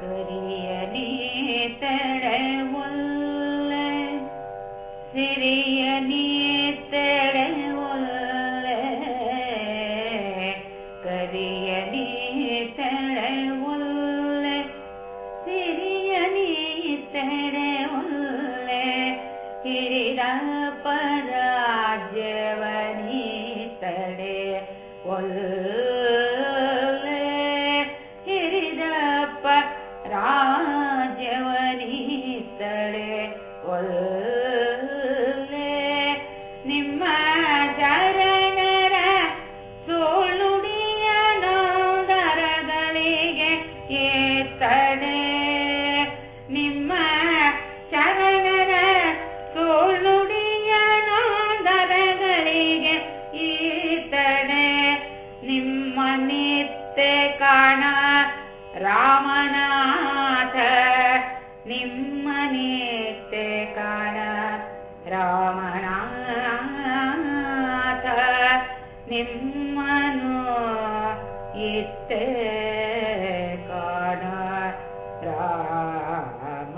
ಕರಿಯಲಿ ತಳವಲ್ಲ ಸಿರಿಯಲಿ ತಳವಲ್ಲ ಕರಿಯಲಿ ತಳವಲ್ಲ ಸಿರಿಯಲಿ ತಳ ಒಲ್ಲೆ ಹಿರಿದಪ್ಪ ರಾಜ್ಯವನಿ ತಡೆ. ಒಲ್ಲೆ ನಿಮ್ಮ ಶರಣರ ಸೋಳುಡಿಯ ನೋದರಗಳಿಗೆ ಏತಡೆ. ನಿಮ್ಮ ಶರಣರ ಮನಿತ್ತೆ ಕಾಣ ರಾಮನಾಥ ನಿಮ್ಮನಿತ್ತೆ ಕಾಣ ರಾಮನಾಥ ನಿಮ್ಮನು ಇತ್ತೆ ಕಾಣ ರಾಮ